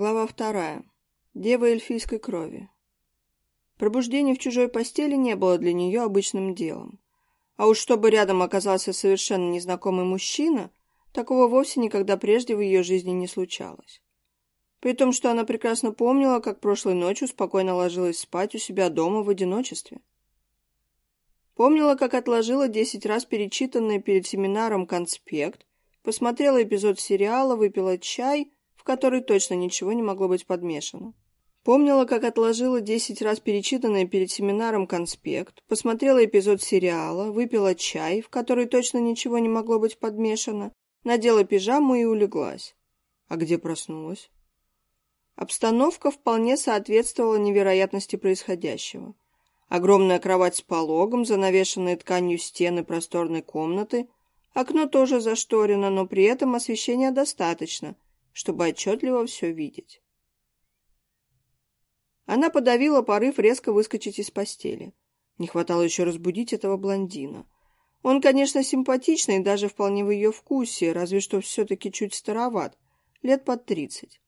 Глава вторая. Дева эльфийской крови. Пробуждение в чужой постели не было для нее обычным делом. А уж чтобы рядом оказался совершенно незнакомый мужчина, такого вовсе никогда прежде в ее жизни не случалось. При том, что она прекрасно помнила, как прошлой ночью спокойно ложилась спать у себя дома в одиночестве. Помнила, как отложила десять раз перечитанный перед семинаром конспект, посмотрела эпизод сериала, выпила чай — которой точно ничего не могло быть подмешано. Помнила, как отложила десять раз перечитанный перед семинаром конспект, посмотрела эпизод сериала, выпила чай, в который точно ничего не могло быть подмешано, надела пижаму и улеглась. А где проснулась? Обстановка вполне соответствовала невероятности происходящего. Огромная кровать с пологом, занавешенные тканью стены просторной комнаты, окно тоже зашторено, но при этом освещения достаточно — чтобы отчетливо все видеть. Она подавила порыв резко выскочить из постели. Не хватало еще разбудить этого блондина. Он, конечно, симпатичный, даже вполне в ее вкусе, разве что все-таки чуть староват, лет под тридцать.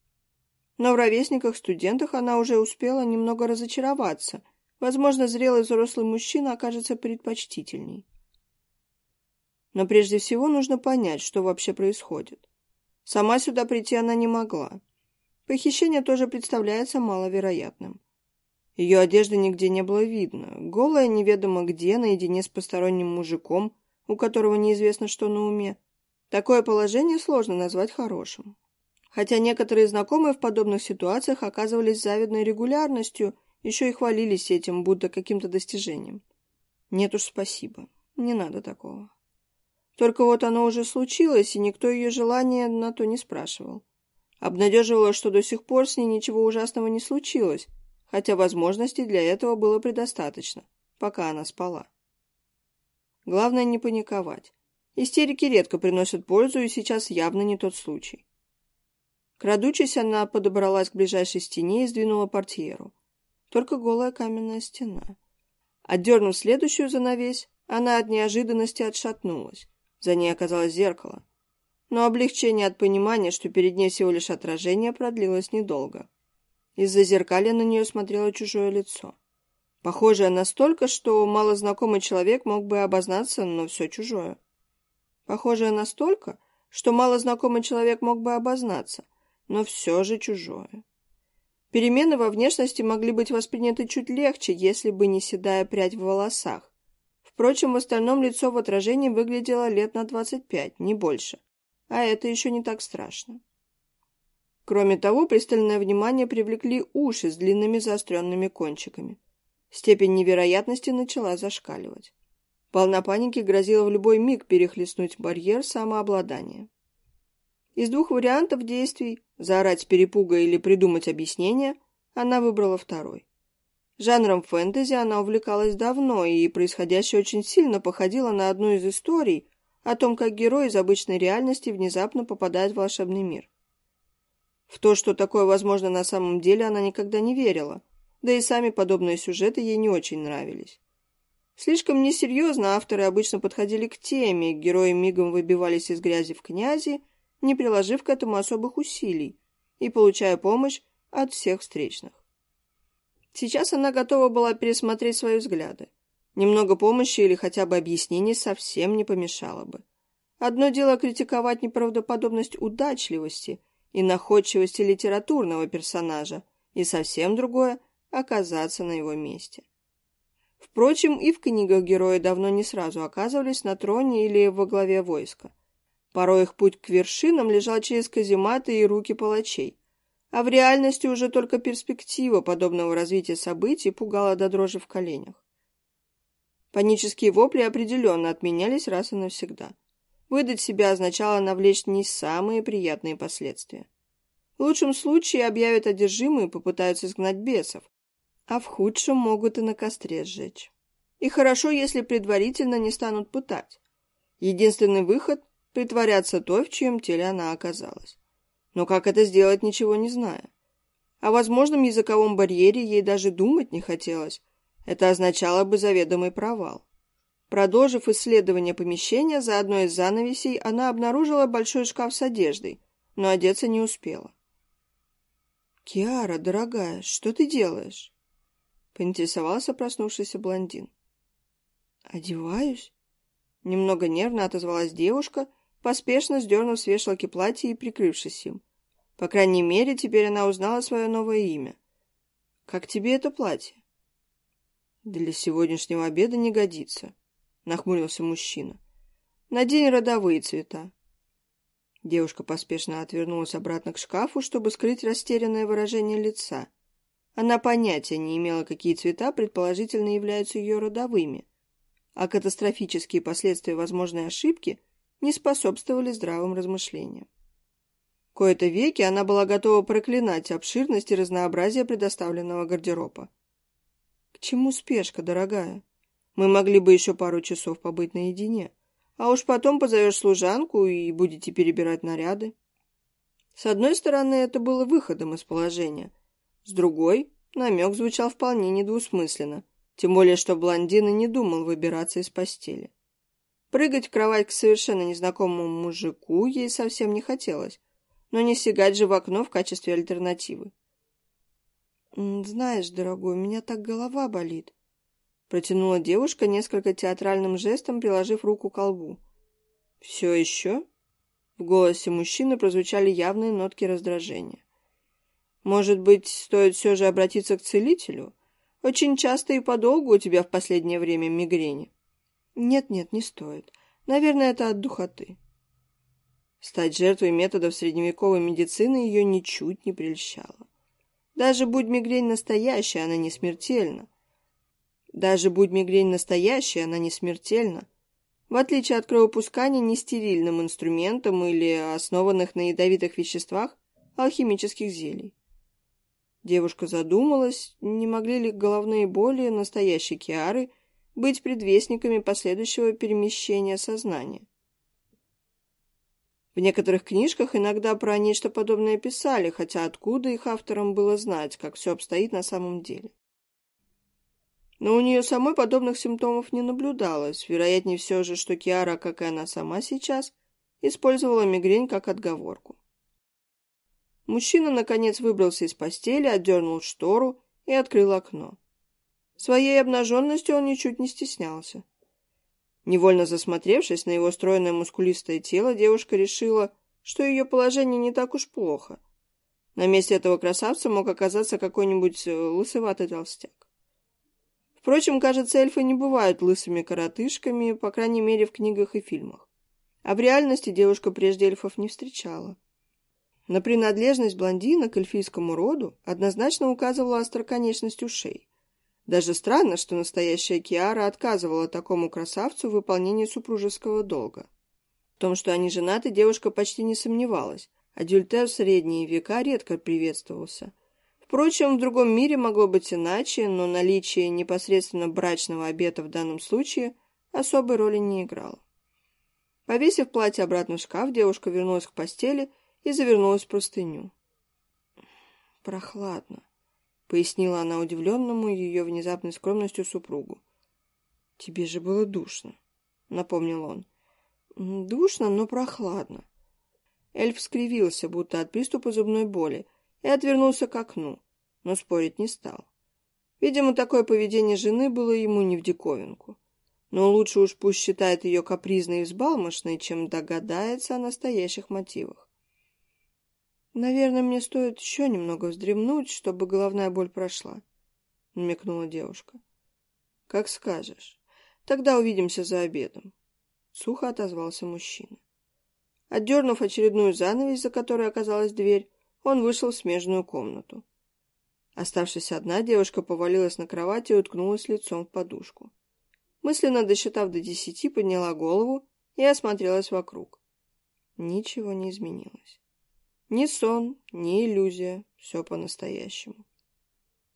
Но в ровесниках-студентах она уже успела немного разочароваться. Возможно, зрелый взрослый мужчина окажется предпочтительней. Но прежде всего нужно понять, что вообще происходит. Сама сюда прийти она не могла. Похищение тоже представляется маловероятным. Ее одежды нигде не было видно. Голая неведомо где, наедине с посторонним мужиком, у которого неизвестно, что на уме. Такое положение сложно назвать хорошим. Хотя некоторые знакомые в подобных ситуациях оказывались завидной регулярностью, еще и хвалились этим, будто каким-то достижением. Нет уж, спасибо. Не надо такого. Только вот оно уже случилось, и никто ее желания на то не спрашивал. Обнадеживало, что до сих пор с ней ничего ужасного не случилось, хотя возможностей для этого было предостаточно, пока она спала. Главное не паниковать. Истерики редко приносят пользу, и сейчас явно не тот случай. Крадучись, она подобралась к ближайшей стене и сдвинула портьеру. Только голая каменная стена. Отдернув следующую занавесь, она от неожиданности отшатнулась. За ней оказалось зеркало. Но облегчение от понимания, что перед ней всего лишь отражение, продлилось недолго. Из-за зеркалья на нее смотрело чужое лицо. Похожее настолько, что малознакомый человек мог бы обознаться, но все чужое. Похожее настолько, что малознакомый человек мог бы обознаться, но все же чужое. Перемены во внешности могли быть восприняты чуть легче, если бы не седая прядь в волосах, Впрочем, в остальном лицо в отражении выглядело лет на 25, не больше. А это еще не так страшно. Кроме того, пристальное внимание привлекли уши с длинными заостренными кончиками. Степень невероятности начала зашкаливать. Волна паники грозила в любой миг перехлестнуть барьер самообладания. Из двух вариантов действий – заорать с перепуга или придумать объяснение – она выбрала второй. Жанром фэнтези она увлекалась давно, и происходящее очень сильно походило на одну из историй о том, как герой из обычной реальности внезапно попадает в волшебный мир. В то, что такое возможно на самом деле, она никогда не верила, да и сами подобные сюжеты ей не очень нравились. Слишком несерьезно авторы обычно подходили к теме, герои мигом выбивались из грязи в князи, не приложив к этому особых усилий, и получая помощь от всех встречных. Сейчас она готова была пересмотреть свои взгляды. Немного помощи или хотя бы объяснений совсем не помешало бы. Одно дело критиковать неправдоподобность удачливости и находчивости литературного персонажа, и совсем другое — оказаться на его месте. Впрочем, и в книгах герои давно не сразу оказывались на троне или во главе войска. Порой их путь к вершинам лежал через казематы и руки палачей, а в реальности уже только перспектива подобного развития событий пугала до дрожи в коленях. Панические вопли определенно отменялись раз и навсегда. Выдать себя означало навлечь не самые приятные последствия. В лучшем случае объявят одержимые и попытаются изгнать бесов, а в худшем могут и на костре сжечь. И хорошо, если предварительно не станут пытать. Единственный выход – притворяться той, в чьем теле она оказалась. Но как это сделать, ничего не зная? О возможном языковом барьере ей даже думать не хотелось. Это означало бы заведомый провал. Продолжив исследование помещения, за одной из занавесей она обнаружила большой шкаф с одеждой, но одеться не успела. «Киара, дорогая, что ты делаешь?» — поинтересовался проснувшийся блондин. «Одеваюсь?» Немного нервно отозвалась девушка, поспешно сдернув с вешалки платье и прикрывшись им. По крайней мере, теперь она узнала свое новое имя. «Как тебе это платье?» «Для сегодняшнего обеда не годится», — нахмурился мужчина. «Надень родовые цвета». Девушка поспешно отвернулась обратно к шкафу, чтобы скрыть растерянное выражение лица. Она понятия не имела, какие цвета предположительно являются ее родовыми, а катастрофические последствия возможной ошибки не способствовали здравым размышлениям. Кое-то веки она была готова проклинать обширность и разнообразие предоставленного гардероба. «К чему спешка, дорогая? Мы могли бы еще пару часов побыть наедине, а уж потом позовешь служанку и будете перебирать наряды». С одной стороны, это было выходом из положения. С другой, намек звучал вполне недвусмысленно, тем более, что блондин и не думал выбираться из постели. Прыгать в кровать к совершенно незнакомому мужику ей совсем не хотелось, но не сигать же в окно в качестве альтернативы. «Знаешь, дорогой, у меня так голова болит», — протянула девушка несколько театральным жестом, приложив руку к колбу. «Все еще?» В голосе мужчины прозвучали явные нотки раздражения. «Может быть, стоит все же обратиться к целителю? Очень часто и подолгу у тебя в последнее время мигрени». «Нет-нет, не стоит. Наверное, это от духоты». Стать жертвой методов средневековой медицины ее ничуть не прельщало. Даже будь мигрень настоящая, она не смертельна. Даже будь мигрень настоящая, она не смертельна. В отличие от кровопускания нестерильным инструментом или основанных на ядовитых веществах алхимических зелий. Девушка задумалась, не могли ли головные боли настоящей Киары быть предвестниками последующего перемещения сознания. В некоторых книжках иногда про нечто подобное писали, хотя откуда их авторам было знать, как все обстоит на самом деле. Но у нее самой подобных симптомов не наблюдалось. Вероятнее все же, что Киара, как и она сама сейчас, использовала мигрень как отговорку. Мужчина, наконец, выбрался из постели, отдернул штору и открыл окно. Своей обнаженностью он ничуть не стеснялся. Невольно засмотревшись на его стройное мускулистое тело, девушка решила, что ее положение не так уж плохо. На месте этого красавца мог оказаться какой-нибудь э, лысоватый толстяк. Впрочем, кажется, эльфы не бывают лысыми коротышками, по крайней мере, в книгах и фильмах. А в реальности девушка прежде эльфов не встречала. На принадлежность блондина к эльфийскому роду однозначно указывала остроконечность ушей. Даже странно, что настоящая Киара отказывала такому красавцу в выполнении супружеского долга. В том, что они женаты, девушка почти не сомневалась. Адюльтер в средние века редко приветствовался. Впрочем, в другом мире могло быть иначе, но наличие непосредственно брачного обета в данном случае особой роли не играло. Повесив платье обратно в шкаф, девушка вернулась к постели и завернулась в простыню. Прохладно пояснила она удивленному ее внезапной скромностью супругу. «Тебе же было душно», — напомнил он. «Душно, но прохладно». Эльф скривился, будто от приступа зубной боли, и отвернулся к окну, но спорить не стал. Видимо, такое поведение жены было ему не в диковинку. Но лучше уж пусть считает ее капризной и взбалмошной, чем догадается о настоящих мотивах. «Наверное, мне стоит еще немного вздремнуть, чтобы головная боль прошла», — намекнула девушка. «Как скажешь. Тогда увидимся за обедом», — сухо отозвался мужчина. Отдернув очередную занавесь, за которой оказалась дверь, он вышел в смежную комнату. Оставшись одна, девушка повалилась на кровать и уткнулась лицом в подушку. Мысленно досчитав до десяти, подняла голову и осмотрелась вокруг. Ничего не изменилось. Ни сон, ни иллюзия, все по-настоящему.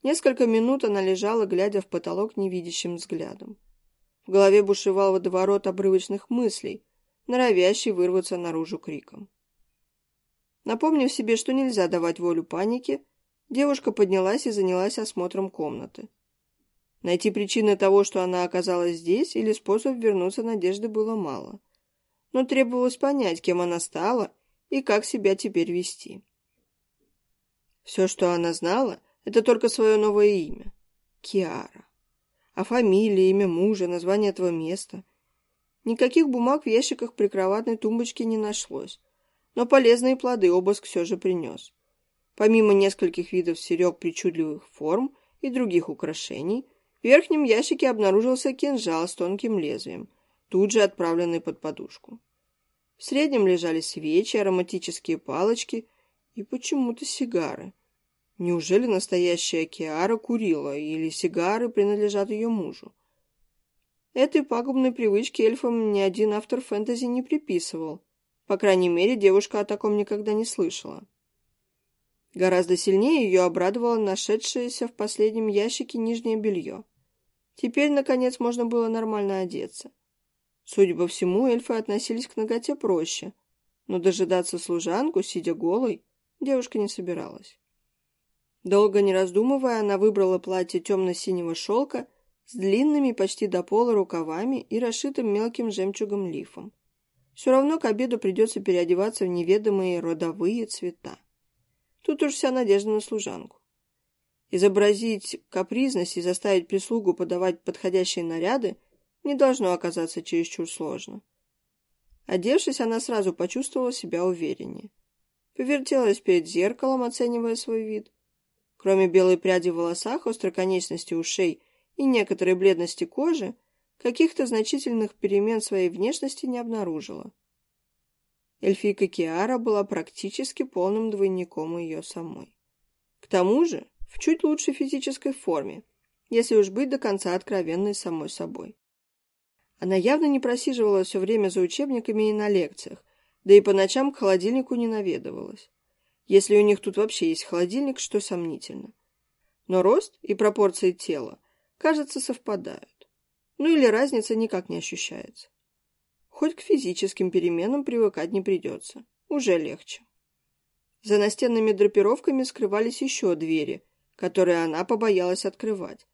Несколько минут она лежала, глядя в потолок невидящим взглядом. В голове бушевал водоворот обрывочных мыслей, норовящий вырваться наружу криком. Напомнив себе, что нельзя давать волю панике, девушка поднялась и занялась осмотром комнаты. Найти причины того, что она оказалась здесь, или способ вернуться надежды было мало. Но требовалось понять, кем она стала и как себя теперь вести. Все, что она знала, это только свое новое имя — Киара. А фамилия, имя мужа, название этого места. Никаких бумаг в ящиках прикроватной тумбочки не нашлось, но полезные плоды обыск все же принес. Помимо нескольких видов серег причудливых форм и других украшений, в верхнем ящике обнаружился кинжал с тонким лезвием, тут же отправленный под подушку. В среднем лежали свечи, ароматические палочки и почему-то сигары. Неужели настоящая Киара курила, или сигары принадлежат ее мужу? Этой пагубной привычки эльфам ни один автор фэнтези не приписывал. По крайней мере, девушка о таком никогда не слышала. Гораздо сильнее ее обрадовало нашедшееся в последнем ящике нижнее белье. Теперь, наконец, можно было нормально одеться. Судя по всему, эльфы относились к ноготе проще, но дожидаться служанку, сидя голой, девушка не собиралась. Долго не раздумывая, она выбрала платье темно-синего шелка с длинными почти до пола рукавами и расшитым мелким жемчугом лифом. Все равно к обеду придется переодеваться в неведомые родовые цвета. Тут уж вся надежда на служанку. Изобразить капризность и заставить прислугу подавать подходящие наряды не должно оказаться чересчур сложно. Одевшись, она сразу почувствовала себя увереннее. Повертелась перед зеркалом, оценивая свой вид. Кроме белой пряди в волосах, остроконечности ушей и некоторой бледности кожи, каких-то значительных перемен своей внешности не обнаружила. Эльфийка Киара была практически полным двойником ее самой. К тому же, в чуть лучшей физической форме, если уж быть до конца откровенной самой собой. Она явно не просиживала все время за учебниками и на лекциях, да и по ночам к холодильнику не наведывалась. Если у них тут вообще есть холодильник, что сомнительно. Но рост и пропорции тела, кажется, совпадают. Ну или разница никак не ощущается. Хоть к физическим переменам привыкать не придется. Уже легче. За настенными драпировками скрывались еще двери, которые она побоялась открывать,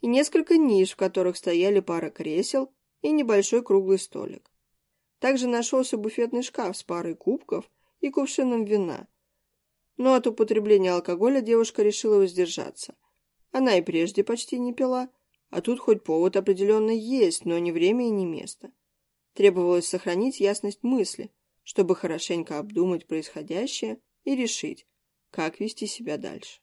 и несколько ниш, в которых стояли пара кресел и небольшой круглый столик. Также нашелся буфетный шкаф с парой кубков и кувшином вина. Но от употребления алкоголя девушка решила воздержаться. Она и прежде почти не пила, а тут хоть повод определенно есть, но не время и не место. Требовалось сохранить ясность мысли, чтобы хорошенько обдумать происходящее и решить, как вести себя дальше.